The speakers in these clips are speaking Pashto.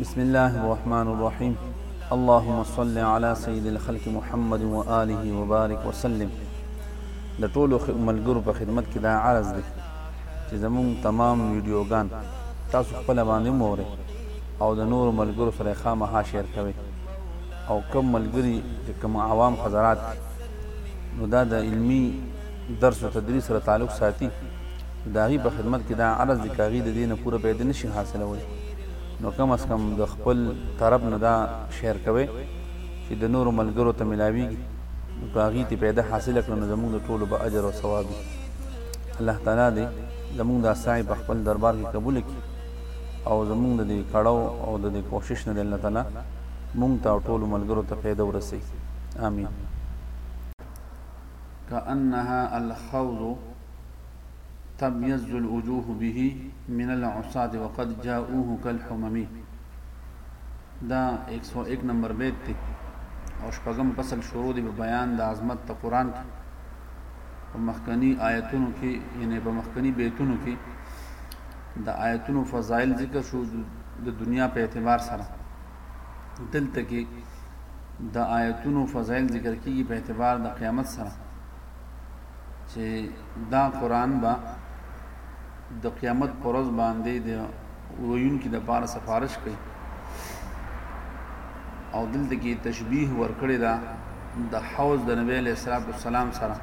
بسم الله الرحمن الرحيم اللهم صل على سيد الخلق محمد وآله وبارك وسلم د ټولو ملګرو په خدمت کې دا عرض دی چې زموږ تمام ویډیوګان تاسو خپل باندې مورئ او د نورو ملګرو سره خامخا شیر کوئ او کم ملګري چې کم عوام حضرات نو دا د علمی درس او تدریس سره تعلق ساتي د هغی په خدمت کی دا عرض دی که هغی ددی نه پوره پیدی نشی حاصلولی نو کم از کم د خپل طرف نه دا شیر کوی چی د نورو ملګرو ته ملاویږی نو که هغی تی پیده حاصل کړه نو زموږ د ټولو به اجر او ثواب وی الله تعالی دی زموږ دا سعی په خپل دربار کی قبول کی او زموږ د دې کړو او د دې کوشش نه دی الله تعالی مونږ ته ټول ملګرو ته پیدا ورسی آمین کأنها الخوض تبيض الوجوه به من العصاد وقد جاءوه كالحمم دا 101 نمبر بیت دی او شپږم فصل شروع دی په بیان د عظمت د قران کې په مخکنی آیتونو کې یعنی په مخکنی بیتونو کې د آیتونو فضایل ذکر شو د دنیا په اعتبار سره دلته کې د آیتونو فضایل ذکر کیږي په اعتبار د قیامت سره چې دا قران به د قیامت پر ورځ باندې د ویونکو د پاره سفارش کوي او دلته کې تشبیه ورکړی دا د حوض د نبی له اسراف والسلام سره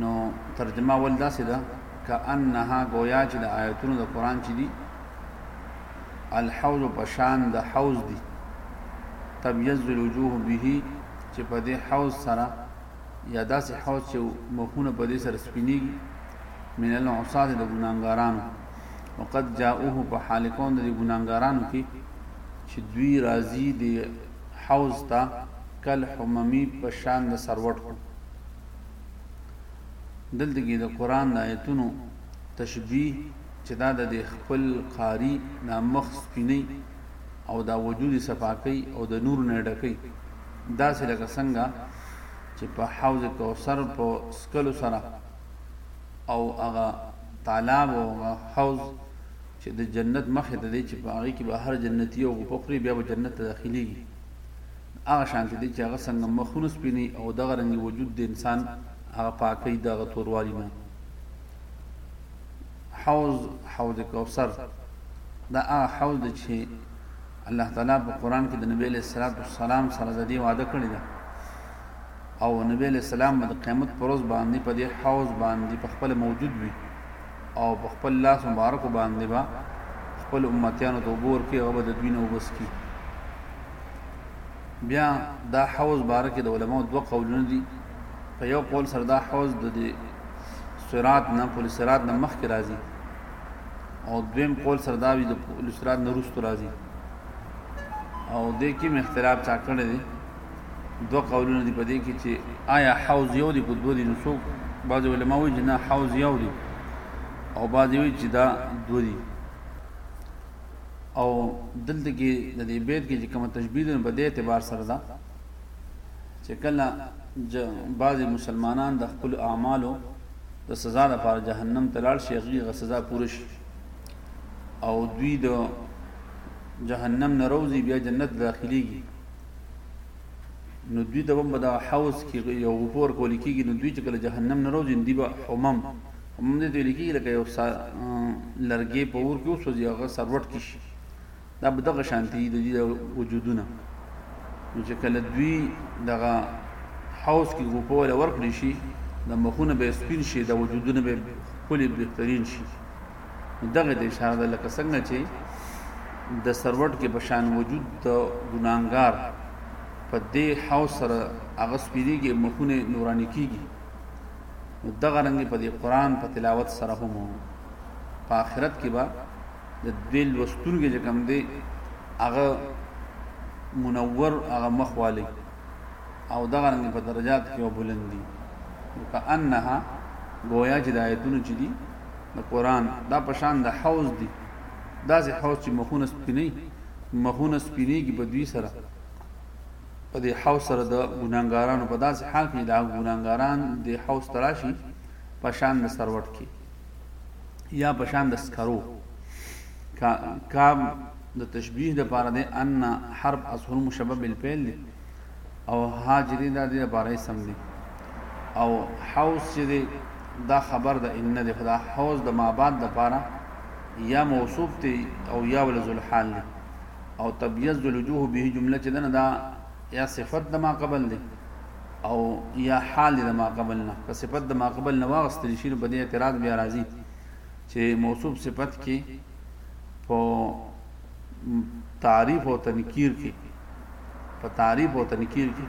نو ترجمه ول داسې ده کأنها گویا چې د آیتونو د قران چې دي الحوض په شان د حوض دي تبيز الوجوه به چې په دې حوض سره یا داسې حوض چې مخونه په دې سره سپینیږي من العصات د ګناګارانو وقد جاءوه په حال کون د ګناګارانو کې چې دوی راضی دی حوض ته کل حممی په شان د سروټ کو دلته کې د قران د آیتونو تشبیه چې دا د خپل قاری د مخ سپینی او دا وجود صفاکی او د نور نه ډکی داسې لکه څنګه چې په حوض کوثر په سکلو سره او هغه تالاب او هغه حوض چې د جنت مخې ته دی چې په هغې کې به هر جنتي او غوپه خوري بیا به جنت ته داخلېږي هغه شانتې دی چې هغه څنګه مخونه سپینوي او دغه رنګې وجود د انسان هغه پاکوي دغه توروالي نه حوض حوض کوثر دا هغه حوض دی چې الله تعالی په قرآن کې د نبی علیه الصلاة والسلام سره د دې وعده کړې ده او نبی علیه السلام به د قیامت پر ورځ باندې په دې حوض باندې په خپل موجود وي او په خپل لاس مبارک باندې به خپل امتیانو ته وبور کې هغه به د دوی نه وبس کی بیا دا حوض باره کې د علماو دوه قولونه دي په یو قول سره دا حوض د صراط نه پولیس صراط نه مخکې راځي او دویم قول سره دا وی د الاستراد نه روستو راځي او د کې اختلاف چا کړی دی دوه قولونه دی په دې کې چې آیا حوض یو دی په دوه دي نو څوک بعض علما وایي چې نه حوض یو دی او بعض وایي چې دا دوه دي او دلته کې د دې بیت کې چې کومه تشبیه ده په دې اعتبار سره ده چې کله بعض مسلمانان د خپل اعمالو د سزا لپاره جهنم ته لاړ شي هغه سزا پوره شي او دوی د جهنم نه روزي بیا جنت داخليږي نو دوی ته هم دا حوض کې یو غفور کول کېږي نو دوی چې کله جهنم نه روزي دی به حمم حمم دې ویل کېږي لکه یو لرګي په اور کې وسوځي هغه سروټ کې شي دا به دغه شانتي د دې وجودونه نو چې کله دوی دغه حوض کې غوپه ولا ورکړي شي د مخونه به سپین شي د وجودونه به خولي بهترین شي دغه د اشاره ده لکه څنګه چې د سروټ کې بشان وجود د ګناګار په دې حوض سره هغه سپیریږي مخونه نورانی کیږي دغه رنګ په دې قران په تلاوت سره هم په آخرت کې به د دې لوستونکي چې کوم دی هغه منور هغه مخ والی او دغه رنګ په درجات کې وبلندي کأنها گویا چې د آیتونو چې دي د قران دا پشان د حوض دي دا سه حوض چې مخونه سپینې مخونه سپینې کې په دوی سره په دې حوض سره د ګناګارانو په داسې حال کې دا ګناګاران د حوض تراشي پشان د سروټ کې یا پشان د سکرو کا کام د تشبیه د پاره ده ان حرف اصل مشبب بالفعل دی او ها چې دی دا د لپاره سم دی او حوس چې دی دا خبر د ان نه دی خدا حوس د ما بعد د پاره یا موصوف دی او یا ولذل حال دی او تبیز الوجوه به جمله چې دا يا صفت د ما قبل دی او یا حال د ما قبل نه که صفت د ما قبل نه واغستل شي نو په دې اعتراض بیا راځي چې موصوف صفت کې په تعریف او تنکیر کې په تعریف او تنکیر کې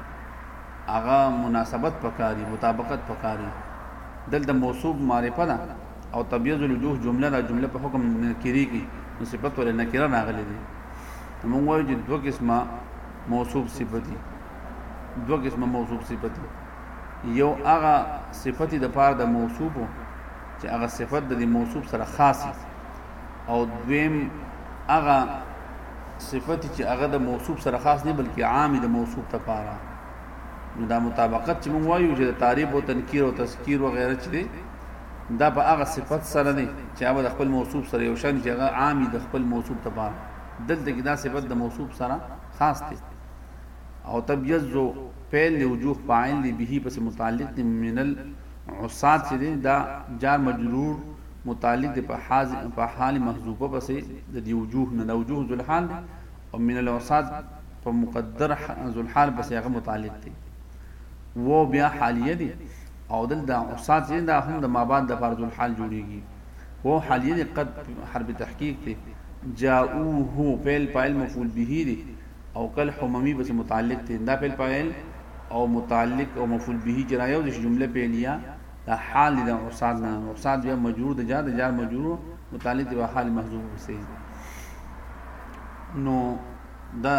هغه مناسبت پکاري مطابقت پکاري دلته موصوف معرفه ده او تبیض الوجوه جمله را جمله په حکم نکری کې نو صفت ولې نکره راغلي دي موږ وایو چې دوه قسمه موصوف صفتی دو قسم موصوف صفتی یو هغه صفتی د پاره د موصوفو چې هغه صفت د موصوف سره خاصی او دویم هغه صفت چې هغه د موصوف سره خاص نه بلکې عام د موصوف ته پاره نو دا مطابقت چې موږ وایو چې د تعریف او تنکیر او تذکیر او غیره چې دا په هغه صفت سره نه چې هغه د خپل موصوف سره یو شان چې هغه عام د خپل موصوف ته پاره دلته کې دا صفت د موصوف سره خاص دی او تبیز جو فعل دی وجوه فاعل دی به پس متعلق دی من العصات چې دی دا جار مجرور متعلق دی په حاز په حال محذوفه پس د دی وجوه نه د وجوه ذل حال او من العصات په مقدر ذل حال پس هغه متعلق دی وو بیا حالیه دی او دل دا عصات چې دا هم د مابعد د فرض الحال جوړیږي هو حالیه دی قد حرب تحقیق دی جاؤوه فعل فاعل مفعول به دی او کل حممی بس متعلق دی دا فعل فاعل او متعلق او مفعول به چې رايو د جمله فعلیه دا حال دی د اوساد نه اوساد بیا مجرور د جار د جار مجرور متعلق دی حال محذوف وسه نو دا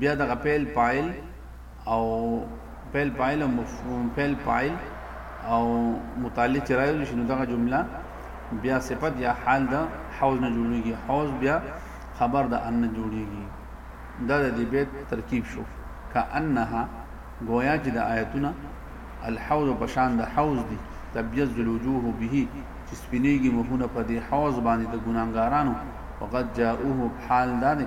بیا د غپیل فاعل او پیل فاعل او مفعول پیل فاعل او متعلق چې راځي شنو دغه جمله بیا صفت یا حال د حوز نه جوړیږي حوز بیا خبر د ان نه جوړیږي دا د دې بیت ترکیب شو کأنها گویا چې د آیتونه الحوز په شان د حوز دي تبيز الوجوه به چې سپینېږي مخونه په دې حوز باندې د ګناګارانو وقد جاءوه حال دا دی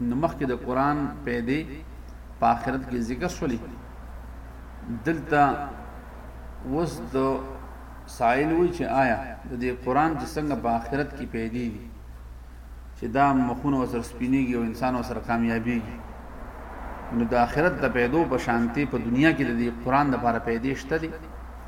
نو مخکې د قران پیدې په آخرت کې ذکر شولې دلته وس د سائل وی چې آیا د دې قران چې څنګه په آخرت کې پیدې دي چې دا مخونه وسر سپینیږي او انسان وسر کامیابیږي نو د آخرت د پیدو په شانتي په دنیا کې د دې قران لپاره پیدې شته دي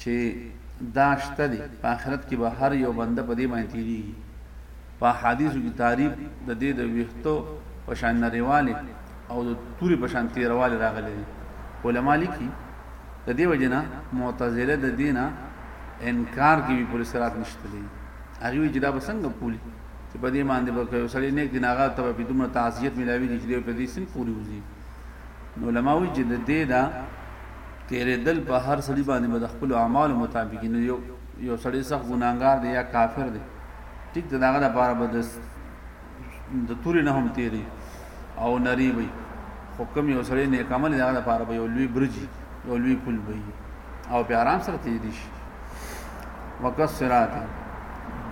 چي دا شته دي په آخرت کي به هر يو بنده په دې باندي تيريږي په احاديثو کي تعريف د دې د ويښتو په شان نريوالي او د توري په شان تيروالي راغلي دي علما ليکي د دې وجنه معتزله د دینه انکار کوي پر صراط نشته دي هغه وی چې دا بسنګ پولی چې په دې باندې به کوي سړی نیک دیناغه ته په دومره تعزیت ملاوي دي چې په دې سم پوری وځي نو علماوی چې د دې دا تېرېدل په هر سړي باندې به د خپلو اعمالو مطابق وي، نو یو سړی سخت ګناهګار دی یا کافر دی، ټیک ده، د هغه لپاره به د تورې نه هم تېری او نری وي، خو کوم یو سړی نیک عمل دی، د هغه لپاره به یو لوی برج وي، یو لوی پل وي او په ارام سره تېری شي. وکه صراط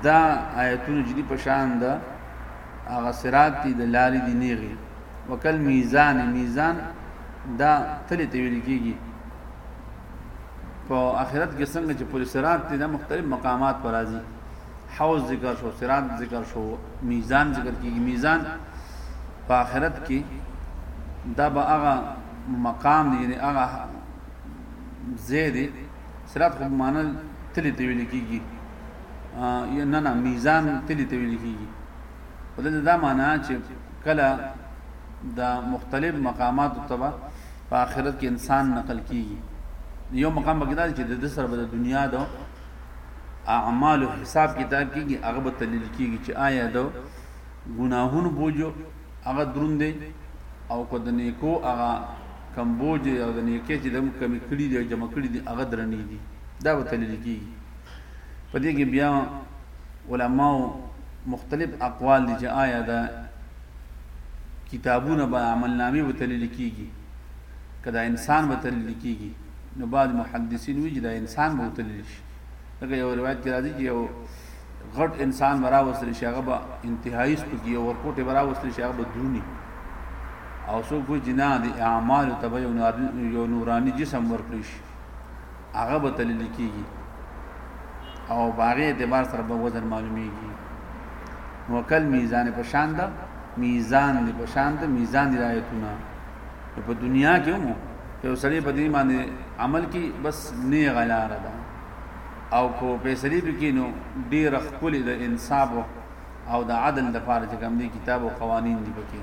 دا آیتونه جدي په شان ده هغه صراط دي د لارې دي نیغې وکل میزان میزان دا تلی ته ویل کیږي په آخرت کې څنګه چې پر صراط دي د مختلف مقامات پر راځي حوض ذکر شو صراط ذکر شو میزان ذکر کیږي میزان په آخرت کې دا به هغه مقام دی یعنی هغه زیدی صراط خو معنی تلی ته ویل کیږي یا نه نه میزان تلی ته ویل کیږي په دې دا معنی چې کله د مختلف مقامات تبع په آخرت کې انسان نقل کیږي یو مقام به کېدای چې د سر بده دنیا دو اعمال حساب کتاب کیږي هغه به تلل کیږي چې آیا دو ګناهونو بوجو هغه دروندې او کو د نیکو هغه کم بوج او د نیکې چې د کمی کړي دی جمع کړي دی هغه درنې دي دا به تلل کیږي په دې کې بیا علماو مختلف اقوال دي چې آیا دا کتابونه به عملنامې به تلل کیږي کدا انسان به تلل کیږي نو بعض محدثین وی چې دا انسان به تلل شي لکه یو روایت کې راځي چې یو غټ انسان برا وسري شغه به انتهایی سپکی او ورکوټه برا وسري شغه به درونی او سو کو جنا دي اعمال تبع یو نورانی جسم ورکړي شي هغه به تلل کیږي او باغې اعتبار سره به وزن معلومیږي نو کل میزان په شان ده میزان دی په شان ده میزان دی آیتونه په دنیا کې هم یو سړی په دې باندې عمل کې بس نه غلار ده او کو پیسری بکینو ډیر خپل د انصاف او د عدل د پاره چې کوم دي کتاب او قوانين دي پکې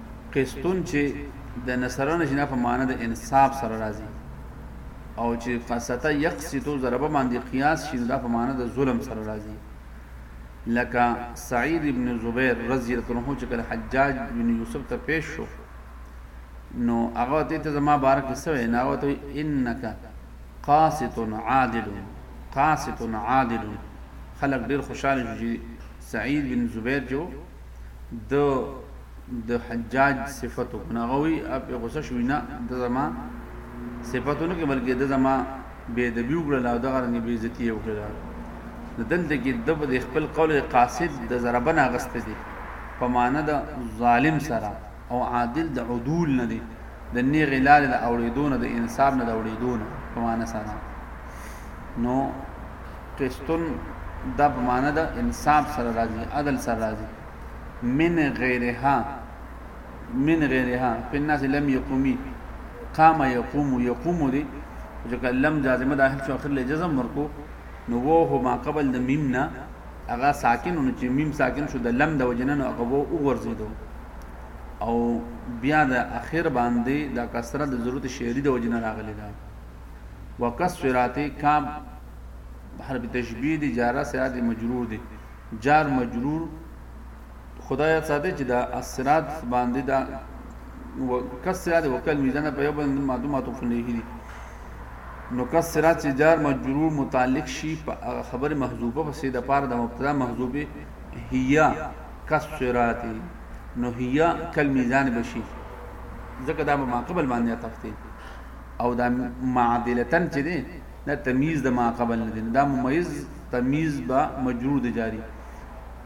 قسطون چي د نصرنا جنا په معنی د انصاف سره راځي او چي قسط يقسط ضربه باندي قياس شي نو دا په معنی د ظلم سره راځي لکه سعيد ابن زبير رضي الله عنه چې کله حجاج بن يوسف ته پېښ شو نو هغه ته ته زما بارک سوې نه او ته انک قاسط عادل قاسط عادل خلق ډېر خوشاله شو چې سعيد بن زبير جو د د حجاج صفت کو نه غوي اپ غوسه شوی نه د زما صفاتونه کې بلکې د زما بے ادبی وکړه او دغه رنګ بے عزتی وکړه د دلته کې د په خپل قول قاصد د ضربن اغست دي په معنا د ظالم سره او عادل د عدول نه دي د نی غلال د اوړېدو نه د انصاف نه د اوړېدو نه په معنا سره نو قسطن دا په معنی د انصاف سره راځي عدل سره راځي من غیرها من غیرها په الناس لم یقومی قام یقوم یقوم دی ځکه لم جازمه د اخر شو اخر له جزم ورکو نو وو هو ما قبل د میم نه هغه ساکن نو چې میم ساکن شو د لم د وجنن هغه وو وګرځیدو او بیا د اخر باندې د کسره د ضرورت شعری د وجنه راغلی ده وکس صراطی کام حرف تشبیه دی جاره صراط مجرور دی جار مجرور خدای ساده چې دا الصراط باندې دا وکس صراط وکل میزان په یو باندې معلومه معطوف علیه دی نو کس صراط چې جار مجرور متعلق شي په خبر محذوبه پسې د پاره د مبتدا محذوبه هيا کس صراط نو هيا کل میزان بشي ځکه دا ما قبل باندې تفتی او دا معدلتا چې دی دا تمیز د ما قبل نه دی دا ممیز تمیز با مجرور دی جاری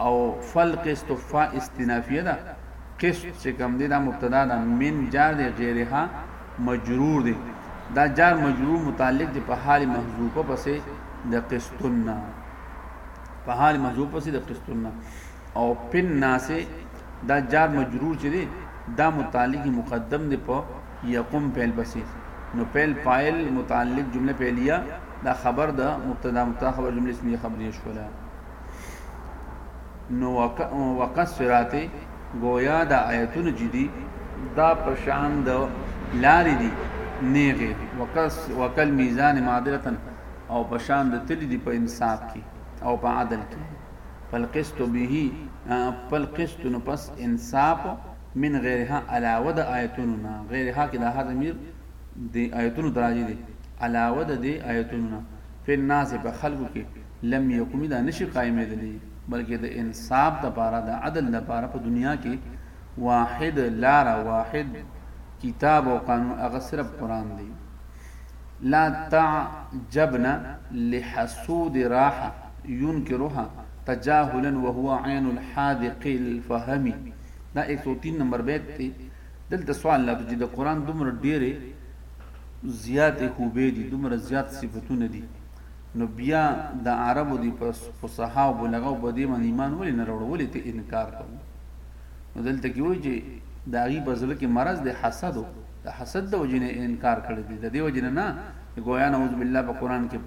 او فل قسط فا استنافیه ده قسط چې کوم دی دا مبتدا ده من جار دی غیرها مجرور دی دا جار مجرور متعلق دی په حال محذوفه پسې د قسطنا په حال محذوفه پسې د قسطنا او پن ناسه دا جار مجرور چې دی دا متعلق مقدم دی په يقوم فعل پسې نو فعل فاعل متعلق جمله فعلیه دا خبر ده مبتدا مبتدا خبر جمله اسمیه خبریه شولا نو وقصرات گویا دا آیتونه جدي دا پشان د لارې دي نیغه وقص وکل میزان معادلتن او پشان د تل دي په انصاف کې او په عدل کې فالقسط به فالقسط نو پس انصاف من غیرها علاوه د آیتونو نه غیرها کې د ها ضمیر د آیتونو دراجه دي علاوه د دې آیتونو نه په ناس په خلکو کې لم یقومی دا نشي قائمې دي بلکې د انصاف د پاره د عدل د پاره په دنیا کې واحد لار واحد کتاب او قانون هغه صرف قران دی لا تعجبنا لحسود راحه ينكرها تجاهلا وهو عين الحاذق الفهمي دا ایک سو تین نمبر بیت دی دلته سوال لاته چې د قران دومره ډېرې زیاتې خوبې دي دومره زیات صفاتونه دي نو بیا د عربو دی په فصحا او بلغه او بدی باندې ایمان ولې نه وروړ ولې ته انکار کوي نو دلته کې وایي چې د هغه په ځل کې مرض د حسد د حسد د وجې نه انکار کړی دی د دې وجې نه ګویا نعوذ بالله په قران کې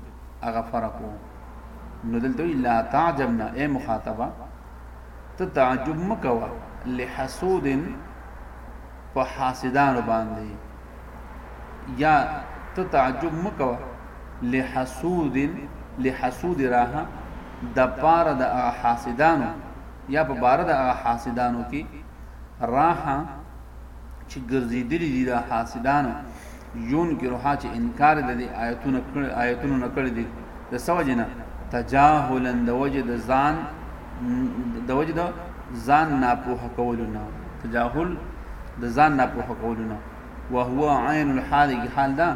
هغه فرق وو نو دلته لا تعجبنا اے مخاطبه ته تعجب مکوه لحسود په حاسدانو باندې یا ته تعجب مکوه لحسود لحسود راه د پاره د حاسدانو یا په بار د حاسدانو کې راه چې ګرځېدلي دي دا حاسدانو یون کې روحا چې انکار د دې آیتونو آیتونو نه کړی دي د سوجنه تجاهلا د وجه د ځان د وجه د ځان ناپوه کولو نه تجاهل د ځان ناپوه کولو نه وهو عین الحال کې حال دا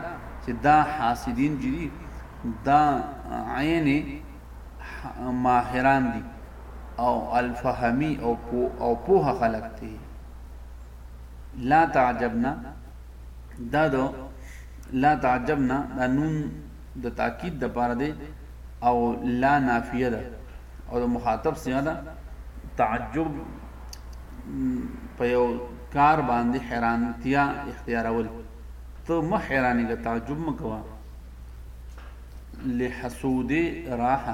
چې دا حاسدین جدي دا عین ماهران دي او الفهمي او پو او پوها خلق دي لا تعجبنا دا دو لا تعجبنا دا نون د تاکید د پاره دی او لا نافیه ده او د مخاطب سیغه ده تعجب په یو کار باندې حیرانتیا اختیارول ته مه حیرانېږه تعجب مه کوه لحسود راح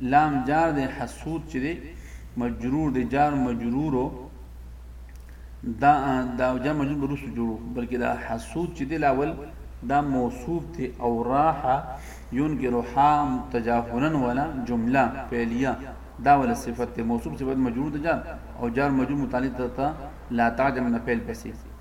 لام جار دی حسود چې دی مجرور دی جار مجرورو دا دا جار مجرور برسو جوړو بلکې دا حسود چې دی لاول دا موصوف دی او راح ينکر حام تجاهلا ولا جمله فعليه دا ولا صفت دی موصوف صفت مجرور دی جار او جار مجرور متعلق ته لا تعجب نه فعل پسې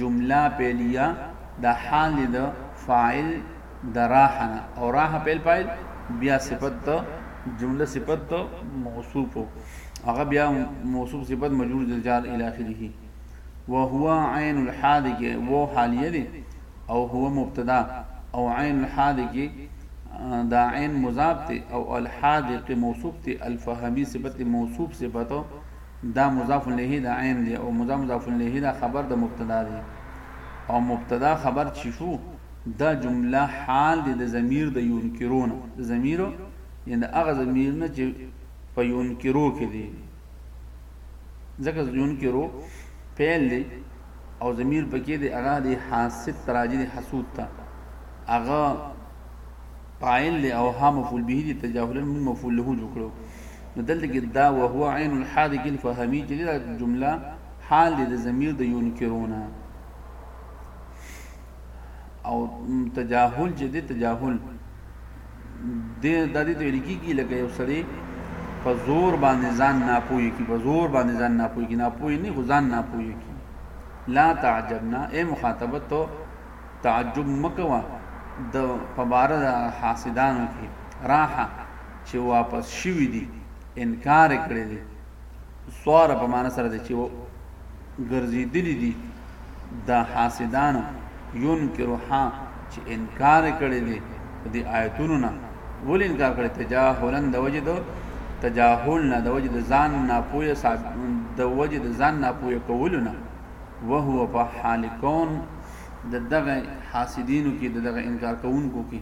جمله فعلیه د حال دی د فاعل د راح نه او راح فعل فاعل بیا صفت د جمله صفت د موصوف هغه بیا موصوف صفت مجرور د جار الی اخره وهو عین الحال کې وو حالیه دی او هو مبتدا او عین الحال کې دا عین مضاف ته او الحادق موصوف ته الفهمی صفت موصوف صفت دا مضاف الیه د عین دی او مضاف مضاف الیه دا خبر د مبتدا دی او مبتدا خبر چې شو دا جمله حال دی د ضمیر د یونکرون د ضمیر یعنی د هغه ضمیر نه چې په یونکرو کې دی ځکه یونکرو پیل دی او ضمیر پکې دی هغه دی حاسد تراجی دی حسود تا هغه فاعل او ها مفعول به دی تجاهلا من مفعول له جوړو نو دلته کې دا وهو عین الحادق الفهمی چې دا جمله حال دی د ضمیر د یونکرونه او تجاهل چې دی تجاهل د د دې ویل کیږي لکه یو سړی په زور باندې ځان ناپوهي کی په زور باندې ځان ناپوهي کی ناپوهي نه ځان ناپوهي کی لا تعجبنا اے مخاطبت تو تعجب مکوا د فبارد حاسدانو کی راحه چې واپس شوي دي انکار یې کړی دی سواره په معنی سره دی چې ګرځېدلي دي د حاسدانو ينکرها چې انکار یې کړی دی په دې آیتونو نه ولې انکار کړی تجاهلا د وجې د تجاهل نه د وجې د ځان ناپوهه د وجې د ځان ناپوهه کولو نه وهو په حال کون د دغه حاسدینو کې د دغه انکار کوونکو کې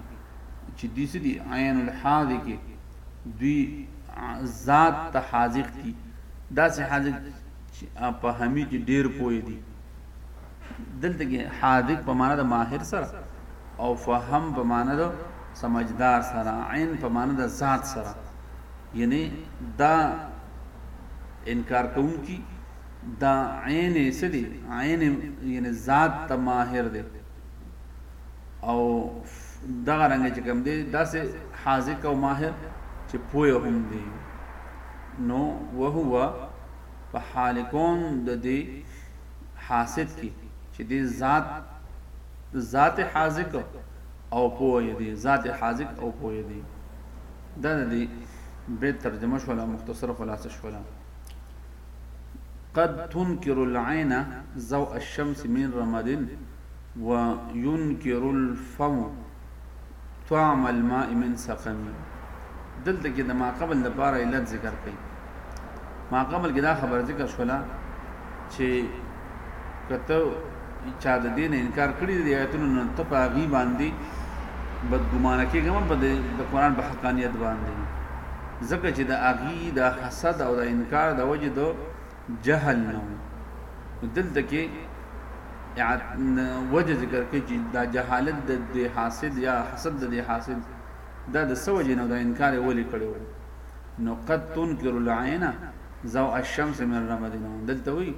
چې دوی څه دي عین الحاذ کې دوی ذات ته حاذق دي دا سه حاذق په همی کې ډیر پوي دي دلته کې حاذق په معنا د ماهر سره او فهم په معنا د سمجدار سره عین په معنا د ذات سره یعنی دا انکار کوونکی دا عین سدي عین یعنی ذات ته ماهر دی او دغه رنګ چې کوم دی داسې حاذق او ماهر چې پوهه هم دی نو وهو په حال کون د دې حاسد کې چې دې ذات ذات حاذق او پوهه دی ذات حاذق او پوهه دی دا د دې به ترجمه شولا مختصر خلاصه شولا قد تنكر العين ضوء الشمس من رمد و ينکر الفم طعم الماء من سقم دلته کې د ما قبل د پاره علت ذکر کړي ما قبل کې دا خبر ذکر شولا چې کته چا د دین انکار کړی دی آیتونو نن ته په غي باندې بدګمانه کېږم په د قران په حقانيت باندې ځکه چې د اغي د حسد او د انکار د وجې د جهل نه وي نو دلته کې وجه ذکر کوي چې دا جهالت د دې حاصل یا حسد د دې حاصل دا د سو جنو دا انکار ولې کړو نو قد تنکر العين زو الشمس من رمد نو دلته وي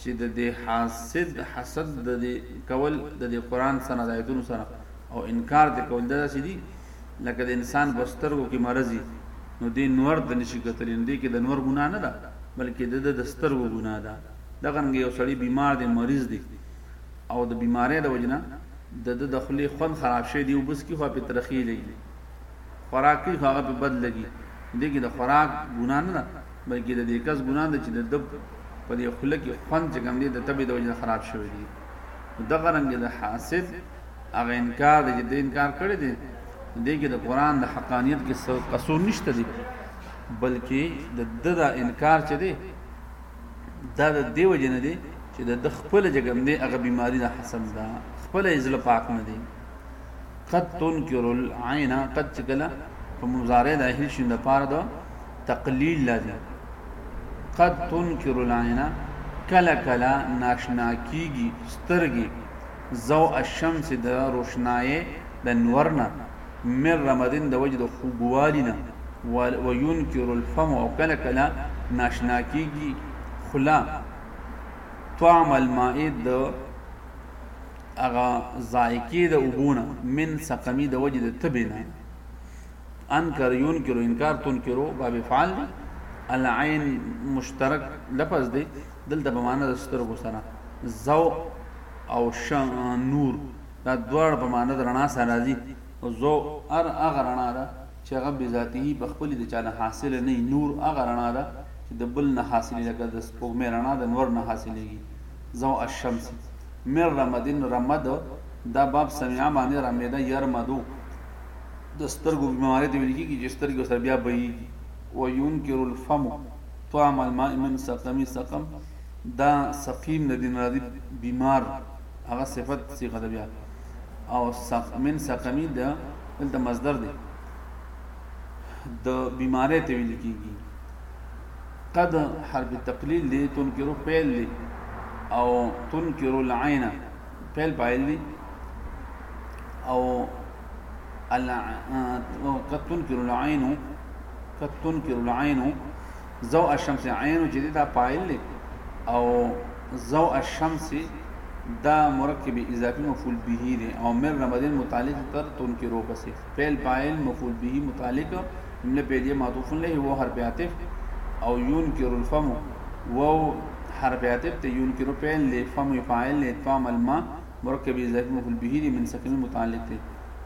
چې د دې حاسد حسد د دې کول د دې قران سره د ایتونو سره او انکار د کول دا سې دي لکه د انسان په سترګو کې مرضی نو دې نور د نشي کتلی نو دې کې د نور ګناه نه ده بلکې د د سترګو ګناه ده دغه رنګ یو سړی بیمار دی مریض دی او د بیمارۍ د وجنه د د دخلي خوند خراب شي دی وبس کی خو په ترخی لګي خوراک کی خو هغه په بد لګي دې کې د خوراک ګنا نه ده بلکې د دې کس ګنا ده چې د د په دې خله کې خوند چې کوم دی د تبې د وجنه خراب شوی دی دغه رنګ د حاسد هغه انکار دی چې د انکار کړی دی دې کې د قران د حقانیت کې څه قصور نشته دی بلکې د د دا انکار چې دی دا د دیو جن دی چې د خپل جګم دی هغه بیماری نه حسن ده خپل ازل پاک نه دی قد تنکر العین قد چې کله په مضارع داخل شي د پاره د تقلیل لازم قد تنکر العین کله کله ناشنا کیږي سترګي زو الشمس د روشنایې د نورنا مر رمضان د وجد خوګوالینا وينكر الفم او کله کله ناشنا کیږي خلا طعم الماء د هغه ذائقې د اوبو نه من سقمی د وجې د تبې نه انکر ينکرو انکار تنکرو باب فعال دی العين مشترک لفظ دی دلته په معنا د سترګو سره زو او ش نور دا دوړ په معنا د رڼا سره راځي او زو ار هغه رڼا ده چې هغه به ذاته په خپل د چانه حاصل نه نور هغه رڼا ده چې د بل نه حاصلې لکه د سپوږمۍ رڼا د نور نه حاصلېږي ضوء الشمس من رمدین رمد دا باب سمعه معنی رمده یرمدو د سترګو بیماری ته ویل کیږي چې سترګې سره بیا بهیږي و ينکر الفم طعم الماء من سقمي سقم دا سقیم د دین راضی بیمار هغه صفت صيغه ده بیا او سق من سقمي د دلته مصدر دی د بیماری ته ویل کیږي قد حرف تقلیل دی تنکرو پیل دی او تنکرو العین پیل پایل دی او قد تنکر العین قد تنکر العین زو الشمس عین چې دا پایل دی او زو الشمس دا مرکب اضافي مفعول به دی او مر رمضان متعلق تر تنکرو پسې فعل فاعل مفعول به متعلق جمله فعلیه معطوف له و حرف عاطف او ينكر الفم و حرف عاطف ته ينكر فعل له فم فاعل له ادفع الماء مرکب اضافي مفعول به دي من سكن المتعلق ته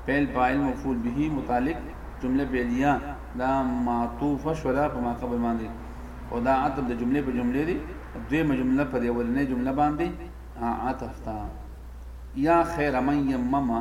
فعل فاعل مفعول به متعلق جمله فعلیه دا معطوف شولا په ما قبل باندې او دا عطف د جملې په جملې دی دویمه جمله په دې ولنې جمله باندې عطف تا یا خیر من یمما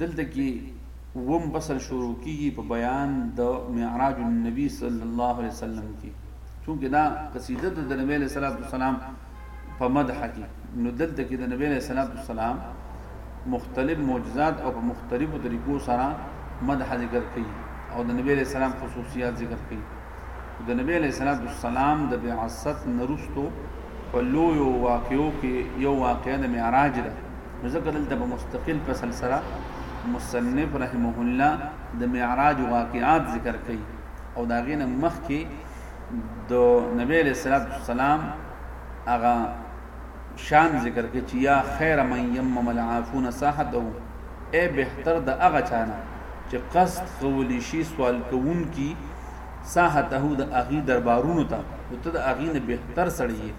دلته کې اووم فصل شروع کیږي په بیان د معراج النبی صلی الله علیه وسلم کې چونکه دا قصیده د نبی علیہ الصلوۃ والسلام په مدح کې نو دلته کې د نبی علیہ الصلوۃ والسلام مختلف معجزات او په مختلفو طریقو سره مدح ذکر کړي او د نبی علیہ السلام خصوصیات ذکر کړي خو د نبي علیه الصلوة والسلام د بعثت نه وروسته په لویو واقعو کې یو واقعه د معراج ده نو ځکه دلته په مستقل فصل سره مصنف رحمه الله د معراج واقعات ذکر کوي او دا غینه مخ کې د نبی علیہ السلام هغه شان ذکر کړي چې یا خیر من یمم العافون ساحته اے بهتر د هغه چانه چې قصد کولی شي سوال کوونکي ساحته د اغي دربارونو ته او ته د اغي نه بهتر سړی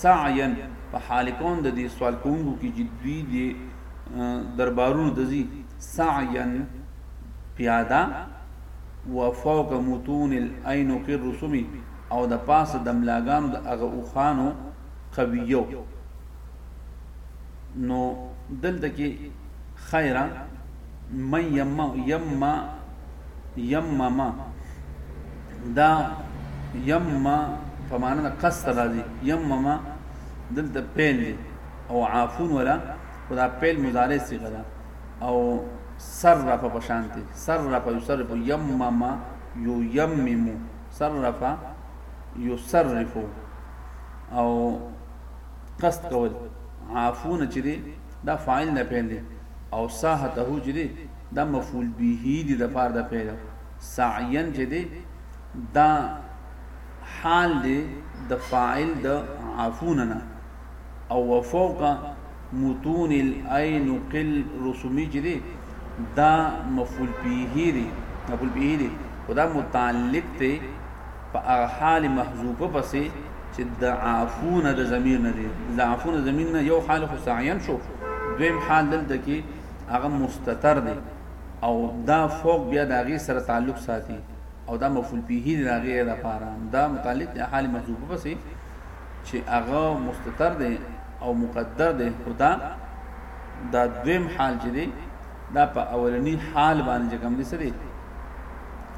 سعیا په حال کون د دې سوال کوونکو کې چې دوی د دربارونو ته ځي سعیا پیاده وفوق متون العين کې رسومي او د پاسه د ملاګانو د هغه اوخانو قویو نو دلته کې خیره من یما یما یما ما دا یما په معنا د قصد راځي یما ما دلته پیل دی او عافون ولا خدا پیل مضارع صيغه ده او صرف په شانتي صرف يصرف یما ما یو یممو صرف يصرف او قصد کول عافون چې دی دا فاعل نه پیل دی او ساحته چې دی دا مفعول به دی د پاره د پیل سعین چې دی دا حال دی د فاعل د عافون نه او وفوق متون العين قل رسومي چې دی دا مفعول به دی مفعول به دی خدا متعلق دی په هغه حال محذوفه پسې چې د عافونه د ضمیر نه دی د عافونه د ضمیر نه یو حال خو سعین شو دویم حال دلته کې هغه مستتر دی او دا فوق بیا د هغې سره تعلق ساتي او دا مفعول به دی د هغې لپاره دا متعلق دی حال محذوفه پسې چې هغه مستتر دی او مقدر دی خدا دا دویم حال چې دی دا په اولنی حال باندې کوم دي سره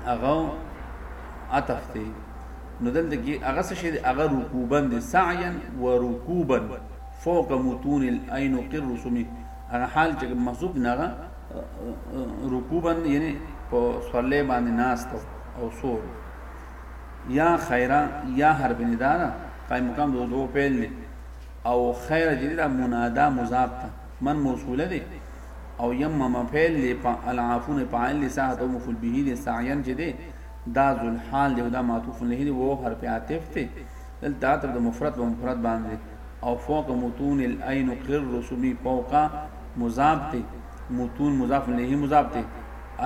هغه عطف دی نو دلته کې هغه څه شي هغه رکوبن دي سعيا وركوبا فوق متون العين قر رسومي هغه حال چې محذوب نه هغه رکوبا یعنی په صلی باندې ناست او سور یا خیره یا حرب ندار قائم مقام دو دو پیل دی او خیر جدید منادا مضاف تا من موصوله دی او یم مفعل دی په العافون فاعل دی ساعت او مفعول به دی سعیان چې دی دا ذوالحال دی او دا معطوف علیه دی وو حرف عاطف دی دلته عطف د مفرد په مفرد باندې او فوق متون العين قر رسومي فوق مضاف دی متون مضاف الیه مضاف دی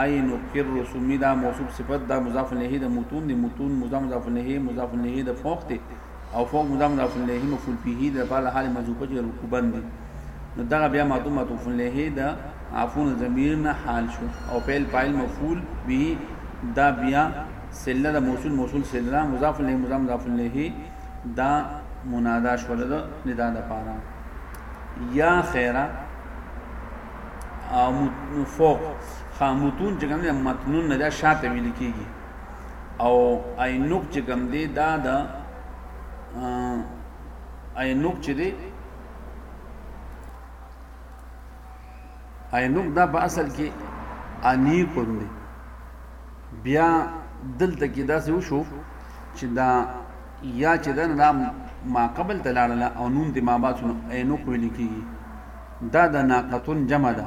عین قر رسومي دا موصوف صفت دا مضاف الیه د متون دی متون مضاف مضاف الیه مضاف الیه د فوق دی او فوق مضاف مضاف الیه مفعول به د فعل حال منصوب چې رکوبن دي نو دا بیا معطوف معطوف الیه د عفون ضمیر نه حال شو او فعل فاعل مفعول به دا بیا سله د موصول موصول سله مضاف الیه مضاف مضاف الیه دا منادا شو د ندا د پاره یا خیره او فوق خامتون چې کوم متنون نه دا شاته ویل کیږي او عینوب چې کوم دی دا د عینوب چې دی عینوب دا په اصل کې انی کوم دی بیا دلته کې داسې وشو چې دا یا چې دا نه ما قبل ته لاړله او نون د ما بعد شنو عینوب ویل کېږي دا د ناقتون جمع ده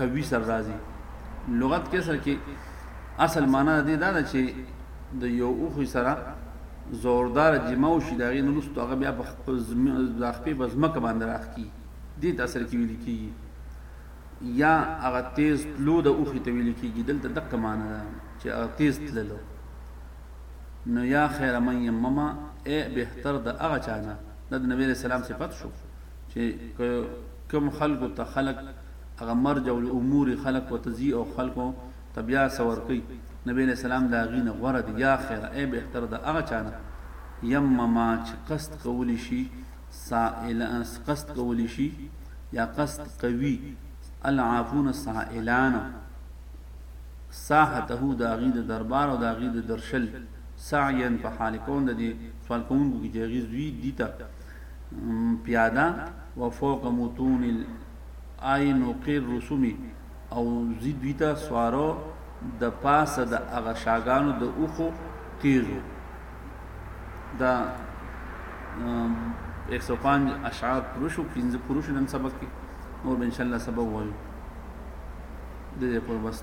قوي سر راځي لغت کې سره کې اصل معنا دې دا ده چې د یو اوخي سره زوردار جمع او شي دا غي نورستو هغه بیا په خپل ځخپې په ځمکه باندې راخ کی دې تاسو کې ویل کیږي یا هغه تیز تلو د اوخي ته ویل کیږي دلته دغه معنی ده چې هغه تیز تللو نو یا خیر من یمما ای بهتر د هغه چانه د نبی رسول الله صفت شو چې کوم خلکو ته خلق هغه مرجع الامور خلق ورته ځي او خلق ته بیا څه ورکوي، نبي علیه السلام د هغوی نه غوره دی، یا خیره ای بهتر د هغه چا نه یمما چې قصد کولی شي سائلان قصد کولی شي یا قصد کوي العافون سائلان ساحته د هغوی د دربار او د هغوی د درشل سعیا په حال کون د دې سوال کوونکو کې چې هغوی دوی دي ته پیاده وفوق متون آی نو قیر رسومی او زی دوی ته سوارو د پاسه د هغه شاګانو د اوخو تیزو دا 105 اشعار پروشو 15 پروشو نن سبق کې نور ان شاء الله سبق وایو د دې پر بس